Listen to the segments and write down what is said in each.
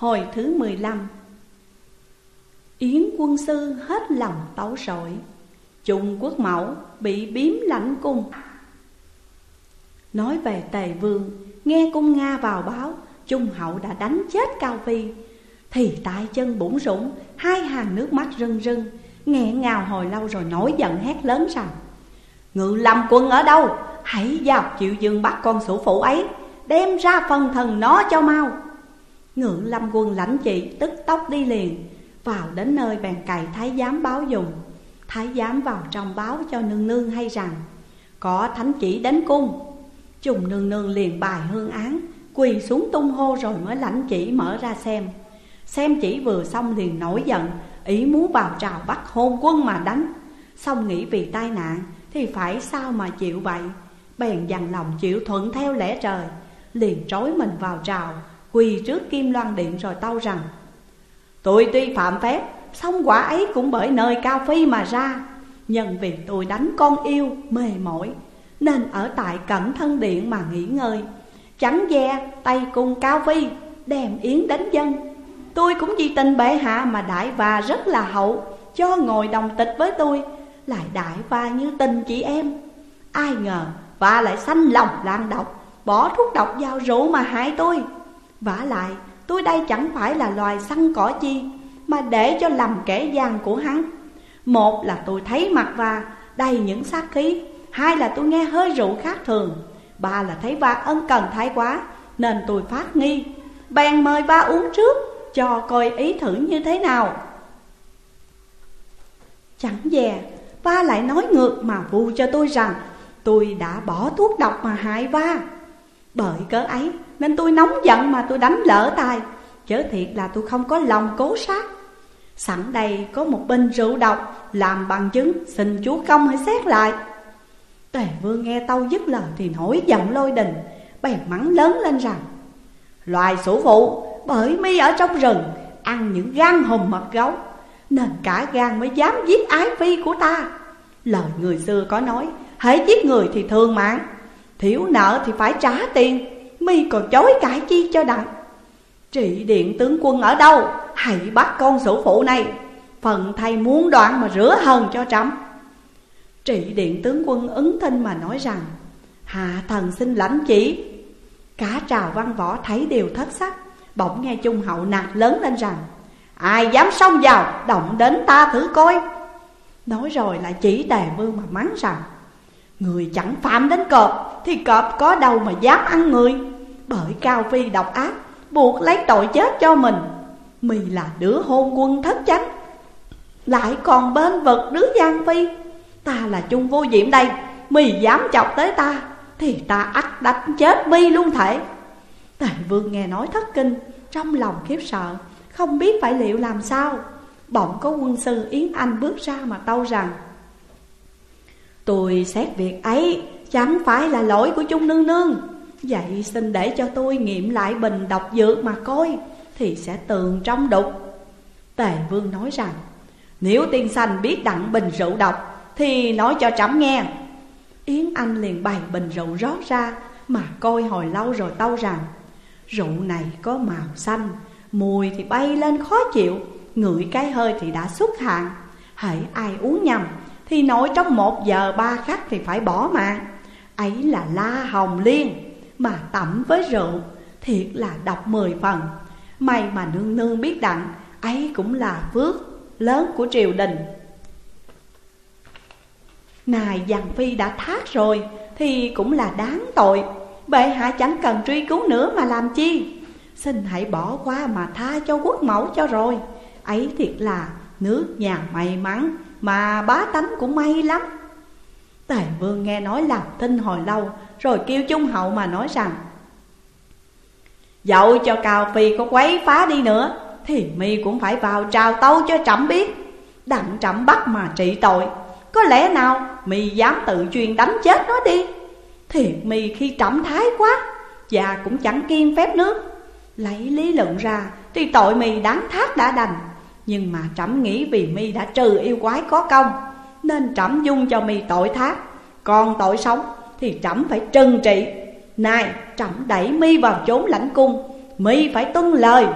Hồi thứ 15 Yến quân sư hết lòng tấu sội Trung quốc mẫu bị biếm lãnh cung. Nói về tề vương, Nghe cung Nga vào báo, Trung hậu đã đánh chết Cao Phi Thì tại chân bủng rũng Hai hàng nước mắt rưng rưng, Nghẹn ngào hồi lâu rồi nổi giận hét lớn rằng, Ngự lâm quân ở đâu? Hãy vào chịu dương bắt con sủ phụ ấy, Đem ra phần thần nó cho mau ngưỡng lâm quân lãnh chỉ, tức tốc đi liền. Vào đến nơi bèn cày thái giám báo dùng. Thái giám vào trong báo cho nương nương hay rằng, Có thánh chỉ đến cung. Trùng nương nương liền bài hương án, Quỳ xuống tung hô rồi mới lãnh chỉ mở ra xem. Xem chỉ vừa xong liền nổi giận, Ý muốn vào trào bắt hôn quân mà đánh. Xong nghĩ vì tai nạn Thì phải sao mà chịu vậy? Bèn dằn lòng chịu thuận theo lẽ trời, Liền trói mình vào trào. Quỳ trước kim loan điện rồi tâu rằng, Tôi tuy phạm phép, song quả ấy cũng bởi nơi cao phi mà ra. Nhân vì tôi đánh con yêu mề mỏi, Nên ở tại cẩn thân điện mà nghỉ ngơi. Chẳng dè, tay cung cao phi, Đem yến đánh dân. Tôi cũng vì tình bệ hạ mà đại và rất là hậu, Cho ngồi đồng tịch với tôi, Lại đại và như tình chị em. Ai ngờ, và lại sanh lòng lan độc, Bỏ thuốc độc vào rượu mà hại tôi vả lại, tôi đây chẳng phải là loài săn cỏ chi, Mà để cho làm kẻ gian của hắn. Một là tôi thấy mặt và đầy những sát khí, Hai là tôi nghe hơi rượu khác thường, Ba là thấy va ân cần thái quá, Nên tôi phát nghi, Bèn mời ba uống trước, Cho coi ý thử như thế nào. Chẳng dè, va lại nói ngược mà vu cho tôi rằng, Tôi đã bỏ thuốc độc mà hại va. Bởi cớ ấy nên tôi nóng giận mà tôi đánh lỡ tay Chớ thiệt là tôi không có lòng cố sát. Sẵn đây có một bình rượu độc, Làm bằng chứng, xin chúa công hãy xét lại. Tề vương nghe tâu dứt lời thì nổi giận lôi đình, Bèn mắng lớn lên rằng, Loài sủ phụ bởi mi ở trong rừng, Ăn những gan hùm mật gấu, Nên cả gan mới dám giết ái phi của ta. Lời người xưa có nói Hãy giết người thì thương mạng, Thiếu nợ thì phải trả tiền mi còn chối cãi chi cho đặng. Trị điện tướng quân ở đâu? Hãy bắt con sử phụ này. Phần thầy muốn đoạn mà rửa hờn cho trẫm. Trị điện tướng quân ứng thinh mà nói rằng, Hạ thần xin lãnh chỉ. Cả trào văn võ thấy đều thất sắc, Bỗng nghe trung hậu nạt lớn lên rằng, Ai dám xông vào, động đến ta thử coi. Nói rồi lại chỉ tề vương mà mắng rằng, Người chẳng phạm đến cọp. Thì cọp có đâu mà dám ăn người. Bởi Cao Phi độc ác, Buộc lấy tội chết cho mình. Mì là đứa hôn quân thất chánh. Lại còn bên vực đứa Giang Phi Ta là chung vô diệm đây, Mì dám chọc tới ta, Thì ta ắt đánh chết mi luôn thể. Tề vương nghe nói thất kinh, Trong lòng khiếp sợ, Không biết phải liệu làm sao. Bỗng có quân sư Yến Anh bước ra mà tâu rằng, Tôi xét việc ấy chẳng phải là lỗi của chung nương nương. Vậy xin để cho tôi nghiệm lại bình độc dược mà coi, Thì sẽ tường trong đục. Tề vương nói rằng, Nếu tiên sanh biết đặng bình rượu độc, Thì nói cho trẫm nghe. Yến Anh liền bày bình rượu rót ra, Mà coi hồi lâu rồi tâu rằng, Rượu này có màu xanh, Mùi thì bay lên khó chịu, Ngửi cái hơi thì đã xuất hạn. Hãy ai uống nhầm Thì nổi trong một giờ ba khắc thì phải bỏ mạng. Ấy là la hồng liên, Mà tẩm với rượu, Thiệt là độc mười phần. May mà nương nương biết đặng, Ấy cũng là phước lớn của triều đình. Nài Giang Phi đã thác rồi, Thì cũng là đáng tội. Bệ hạ chẳng cần truy cứu nữa mà làm chi? Xin hãy bỏ qua mà tha cho quốc mẫu cho rồi. Ấy thiệt là nước nhà may mắn, Mà bá tánh cũng may lắm. Tề vương nghe nói làm tin hồi lâu, Rồi kêu trung hậu mà nói rằng Dẫu cho Cao Phi có quấy phá đi nữa, Thì mi cũng phải vào trào tâu cho trẫm biết, Đặng trẫm bắt mà trị tội. Có lẽ nào mi dám tự chuyên đánh chết nó đi Thiệt mi khi trẫm thái quá Và cũng chẳng kiên phép nước. Lấy lý luận ra Thì tội mi đáng thác đã đành, Nhưng mà trẫm nghĩ vì mi đã trừ yêu quái có công nên trẫm dung cho mi tội thác. Còn tội sống thì trẫm phải trừng trị. Này, trẫm đẩy mi vào chốn lãnh cung, Mi phải tuân lời.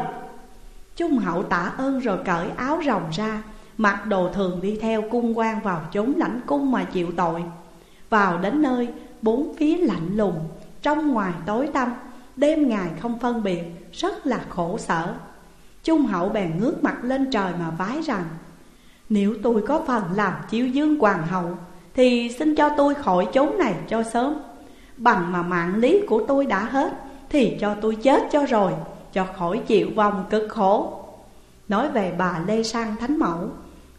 Trung hậu tạ ơn rồi cởi áo rồng ra, Mặc đồ thường đi theo cung quan vào chốn lãnh cung mà chịu tội. Vào đến nơi, bốn phía lạnh lùng, Trong ngoài tối tăm, Đêm ngày không phân biệt, Rất là khổ sở. Trung hậu bèn ngước mặt lên trời mà vái rằng nếu tôi có phần làm chiếu dương hoàng hậu, Thì xin cho tôi khỏi chốn này cho sớm. Bằng mà mạng lý của tôi đã hết, Thì cho tôi chết cho rồi, Cho khỏi chịu vòng cực khổ. Nói về bà Lê Sang Thánh Mẫu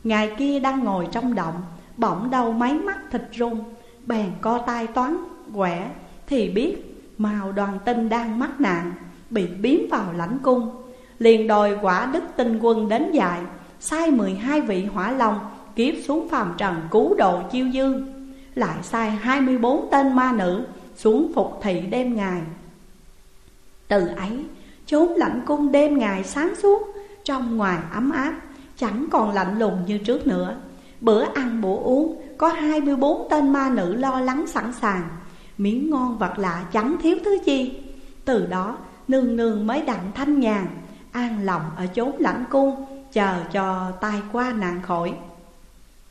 Ngày kia đang ngồi trong động, Bỗng đầu máy mắt thịt run, Bèn co tay toán, quẻ, Thì biết màu đoàn tinh đang mắc nạn, Bị biếm vào lãnh cung. Liền đòi quả đức tinh quân đến dạy Sai 12 vị hỏa long Kiếp xuống phàm trần cứu độ chiêu dương, Lại sai 24 tên ma nữ Xuống phục thị đêm ngày. Từ ấy, chốn lãnh cung đêm ngày sáng suốt, Trong ngoài ấm áp, Chẳng còn lạnh lùng như trước nữa. Bữa ăn bữa uống, Có 24 tên ma nữ lo lắng sẵn sàng, Miếng ngon vật lạ chẳng thiếu thứ chi. Từ đó, nương nương mới đặng thanh nhàn, An lòng ở chốn lãnh cung Chờ cho tai qua nạn khỏi.